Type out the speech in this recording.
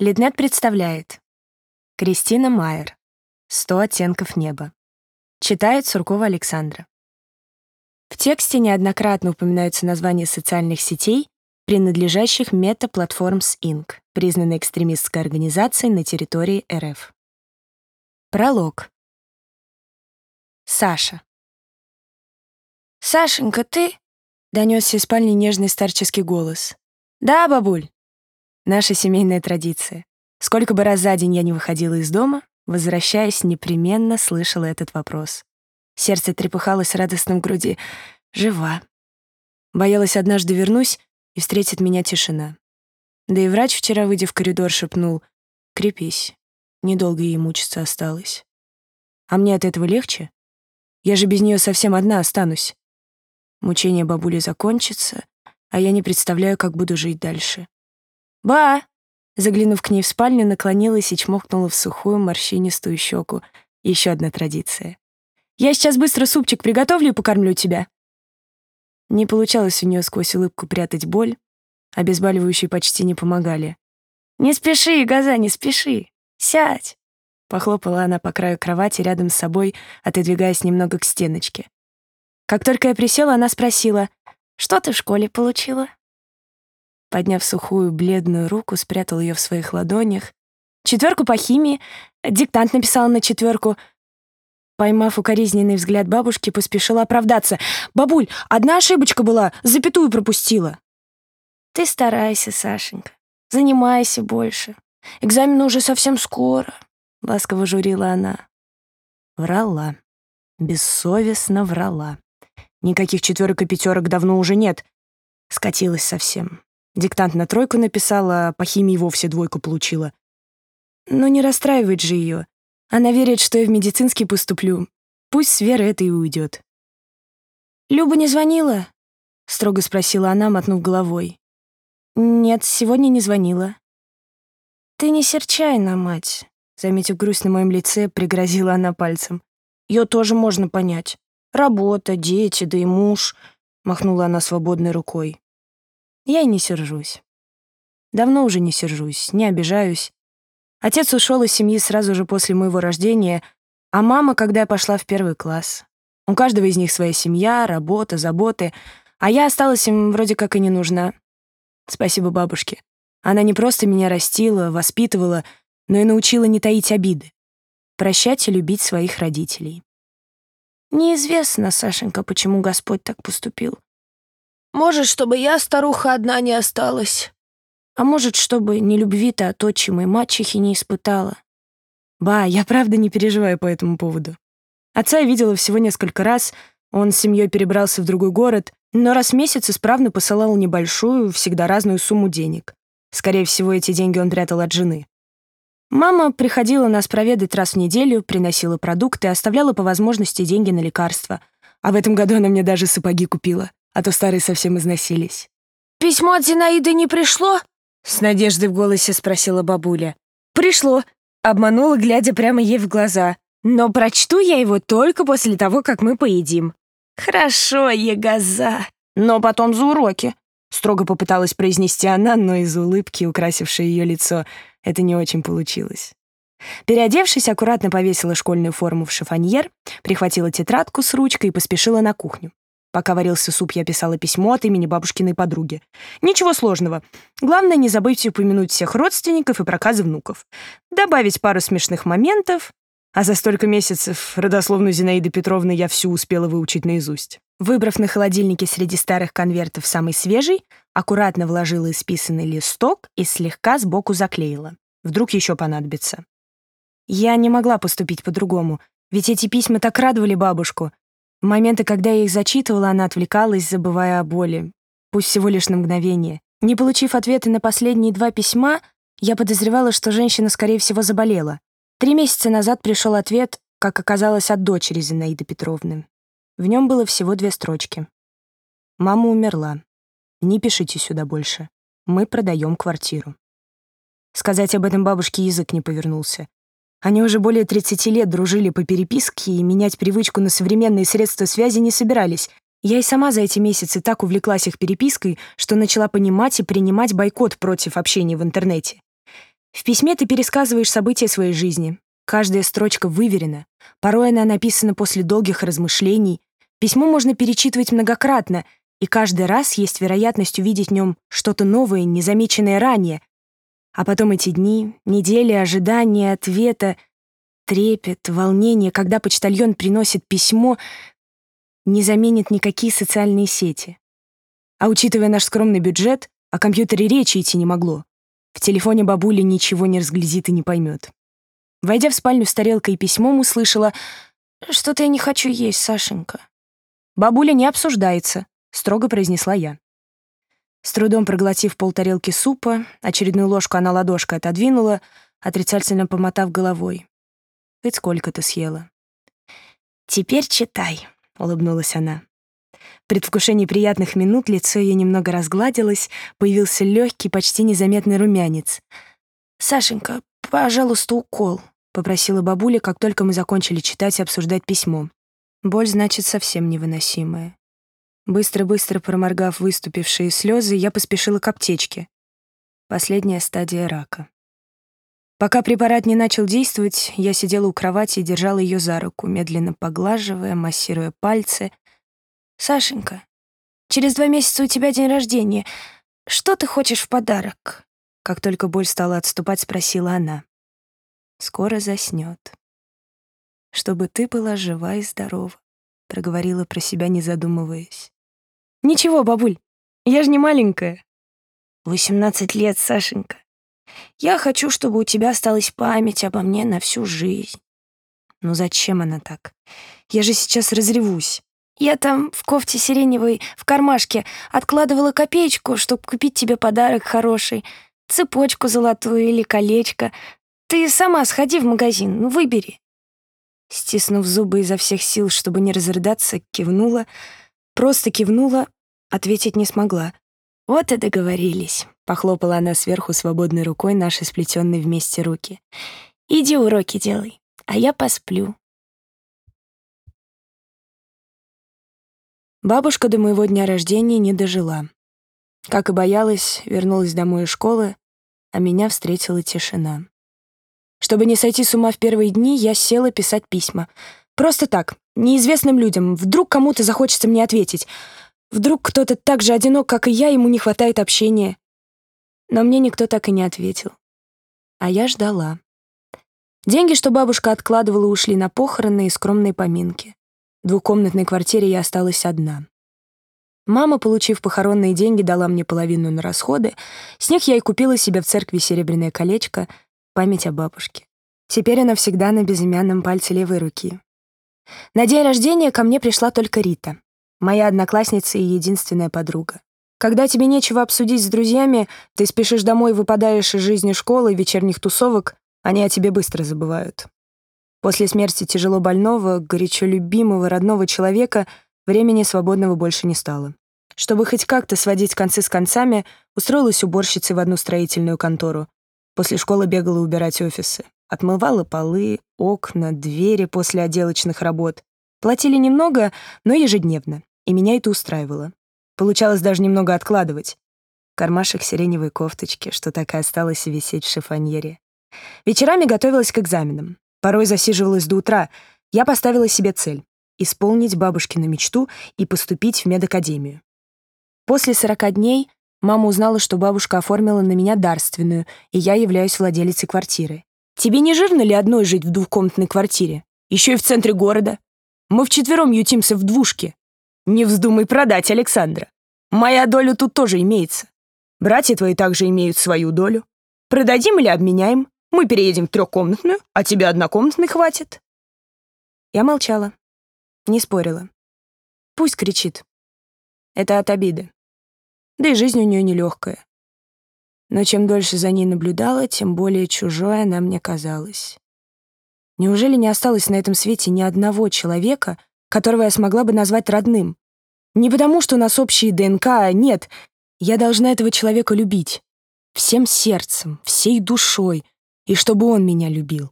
Литнет представляет Кристина Майер «Сто оттенков неба». Читает Суркова Александра. В тексте неоднократно упоминаются названия социальных сетей, принадлежащих Meta Platforms Inc., признанной экстремистской организацией на территории РФ. Пролог. Саша. «Сашенька, ты?» — донесся из спальни нежный старческий голос. «Да, бабуль». Наша семейная традиция. Сколько бы раз за день я не выходила из дома, возвращаясь, непременно слышала этот вопрос. Сердце трепыхалось в груди. Жива. Боялась, однажды вернусь, и встретит меня тишина. Да и врач вчера, выйдя в коридор, шепнул «Крепись, недолго ей мучиться осталось». А мне от этого легче? Я же без нее совсем одна останусь. Мучение бабули закончится, а я не представляю, как буду жить дальше. «Ба!» Заглянув к ней в спальню, наклонилась и чмокнула в сухую морщинистую щеку. Еще одна традиция. «Я сейчас быстро супчик приготовлю и покормлю тебя». Не получалось у нее сквозь улыбку прятать боль, обезболивающие почти не помогали. «Не спеши, Газа, не спеши! Сядь!» Похлопала она по краю кровати рядом с собой, отодвигаясь немного к стеночке. Как только я присела, она спросила, «Что ты в школе получила?» Подняв сухую, бледную руку, спрятал ее в своих ладонях. Четверку по химии. Диктант написала на четверку. Поймав укоризненный взгляд бабушки, поспешила оправдаться. «Бабуль, одна ошибочка была, запятую пропустила». «Ты старайся, Сашенька. Занимайся больше. Экзамен уже совсем скоро», — ласково журила она. Врала. Бессовестно врала. Никаких четверок и пятерок давно уже нет. Скатилась совсем. Диктант на тройку написала, по химии вовсе двойку получила. Но не расстраивает же ее. Она верит, что я в медицинский поступлю. Пусть с веры это и уйдет. «Люба не звонила?» — строго спросила она, мотнув головой. «Нет, сегодня не звонила». «Ты не серчай на мать», — заметив грусть на моем лице, пригрозила она пальцем. «Ее тоже можно понять. Работа, дети, да и муж», — махнула она свободной рукой. Я и не сержусь. Давно уже не сержусь, не обижаюсь. Отец ушел из семьи сразу же после моего рождения, а мама, когда я пошла в первый класс. У каждого из них своя семья, работа, заботы, а я осталась им вроде как и не нужна. Спасибо бабушке. Она не просто меня растила, воспитывала, но и научила не таить обиды. Прощать и любить своих родителей. Неизвестно, Сашенька, почему Господь так поступил. Может, чтобы я, старуха, одна не осталась. А может, чтобы ни любви-то от отчимой мачехи не испытала. Ба, я правда не переживаю по этому поводу. Отца я видела всего несколько раз, он с семьей перебрался в другой город, но раз в месяц исправно посылал небольшую, всегда разную сумму денег. Скорее всего, эти деньги он прятал от жены. Мама приходила нас проведать раз в неделю, приносила продукты, оставляла по возможности деньги на лекарства. А в этом году она мне даже сапоги купила а то старые совсем износились. «Письмо от Зинаиды не пришло?» — с надеждой в голосе спросила бабуля. «Пришло», — обманула, глядя прямо ей в глаза. «Но прочту я его только после того, как мы поедим». «Хорошо, Егоза, но потом за уроки», — строго попыталась произнести она, но из улыбки, украсившей ее лицо, это не очень получилось. Переодевшись, аккуратно повесила школьную форму в шифоньер, прихватила тетрадку с ручкой и поспешила на кухню. Пока варился суп, я писала письмо от имени бабушкиной подруги. Ничего сложного. Главное, не забывайте упомянуть всех родственников и проказы внуков. Добавить пару смешных моментов. А за столько месяцев родословную Зинаиды Петровны я всю успела выучить наизусть. Выбрав на холодильнике среди старых конвертов самый свежий, аккуратно вложила исписанный листок и слегка сбоку заклеила. Вдруг еще понадобится. Я не могла поступить по-другому, ведь эти письма так радовали бабушку, моменты, когда я их зачитывала, она отвлекалась, забывая о боли. Пусть всего лишь на мгновение. Не получив ответы на последние два письма, я подозревала, что женщина, скорее всего, заболела. Три месяца назад пришел ответ, как оказалось, от дочери Зинаиды Петровны. В нем было всего две строчки. «Мама умерла. Не пишите сюда больше. Мы продаем квартиру». Сказать об этом бабушке язык не повернулся. Они уже более 30 лет дружили по переписке и менять привычку на современные средства связи не собирались. Я и сама за эти месяцы так увлеклась их перепиской, что начала понимать и принимать бойкот против общения в интернете. В письме ты пересказываешь события своей жизни. Каждая строчка выверена. Порой она написана после долгих размышлений. Письмо можно перечитывать многократно, и каждый раз есть вероятность увидеть в нем что-то новое, незамеченное ранее. А потом эти дни, недели ожидания, ответа, трепет, волнение, когда почтальон приносит письмо, не заменит никакие социальные сети. А учитывая наш скромный бюджет, о компьютере речи идти не могло. В телефоне бабуля ничего не разглядит и не поймет. Войдя в спальню с тарелкой и письмом, услышала «Что-то я не хочу есть, Сашенька». «Бабуля не обсуждается», — строго произнесла я. С трудом проглотив полтарелки супа, очередную ложку она ладошкой отодвинула, отрицательно помотав головой. «Хоть сколько ты съела?» «Теперь читай», — улыбнулась она. В предвкушении приятных минут лицо ее немного разгладилось, появился легкий, почти незаметный румянец. «Сашенька, пожалуйста, укол», — попросила бабуля, как только мы закончили читать и обсуждать письмо. Боль, значит, совсем невыносимая. Быстро-быстро проморгав выступившие слезы, я поспешила к аптечке. Последняя стадия рака. Пока препарат не начал действовать, я сидела у кровати и держала ее за руку, медленно поглаживая, массируя пальцы. «Сашенька, через два месяца у тебя день рождения. Что ты хочешь в подарок?» Как только боль стала отступать, спросила она. «Скоро заснет. Чтобы ты была жива и здорова», — проговорила про себя, не задумываясь. «Ничего, бабуль, я же не маленькая». «Восемнадцать лет, Сашенька. Я хочу, чтобы у тебя осталась память обо мне на всю жизнь». «Ну зачем она так? Я же сейчас разревусь». «Я там в кофте сиреневой в кармашке откладывала копеечку, чтобы купить тебе подарок хороший, цепочку золотую или колечко. Ты сама сходи в магазин, ну выбери». Стиснув зубы изо всех сил, чтобы не разрыдаться, кивнула, просто кивнула, ответить не смогла. «Вот и договорились», — похлопала она сверху свободной рукой наши сплетенные вместе руки. «Иди уроки делай, а я посплю». Бабушка до моего дня рождения не дожила. Как и боялась, вернулась домой из школы, а меня встретила тишина. Чтобы не сойти с ума в первые дни, я села писать письма. Просто так, неизвестным людям. Вдруг кому-то захочется мне ответить. Вдруг кто-то так же одинок, как и я, ему не хватает общения. Но мне никто так и не ответил. А я ждала. Деньги, что бабушка откладывала, ушли на похороны и скромные поминки. В двухкомнатной квартире я осталась одна. Мама, получив похоронные деньги, дала мне половину на расходы. С них я и купила себе в церкви серебряное колечко — память о бабушке. Теперь она всегда на безымянном пальце левой руки. На день рождения ко мне пришла только Рита, моя одноклассница и единственная подруга. Когда тебе нечего обсудить с друзьями, ты спешишь домой, выпадаешь из жизни школы, вечерних тусовок, они о тебе быстро забывают. После смерти тяжело больного, горячо любимого, родного человека времени свободного больше не стало. Чтобы хоть как-то сводить концы с концами, устроилась уборщицей в одну строительную контору, После школы бегала убирать офисы. Отмывала полы, окна, двери после отделочных работ. Платили немного, но ежедневно, и меня это устраивало. Получалось даже немного откладывать. Кармашек сиреневой кофточки, что так и осталось висеть в шифоньере. Вечерами готовилась к экзаменам. Порой засиживалась до утра. Я поставила себе цель — исполнить бабушкину мечту и поступить в медакадемию. После 40 дней Мама узнала, что бабушка оформила на меня дарственную, и я являюсь владелицей квартиры. Тебе не жирно ли одной жить в двухкомнатной квартире? Еще и в центре города. Мы вчетвером ютимся в двушке. Не вздумай продать, Александра. Моя доля тут тоже имеется. Братья твои также имеют свою долю. Продадим или обменяем? Мы переедем в трехкомнатную, а тебе однокомнатной хватит. Я молчала, не спорила. Пусть кричит. Это от обиды да и жизнь у нее нелегкая. Но чем дольше за ней наблюдала, тем более чужой она мне казалась. Неужели не осталось на этом свете ни одного человека, которого я смогла бы назвать родным? Не потому, что у нас общие ДНК, а нет. Я должна этого человека любить. Всем сердцем, всей душой. И чтобы он меня любил.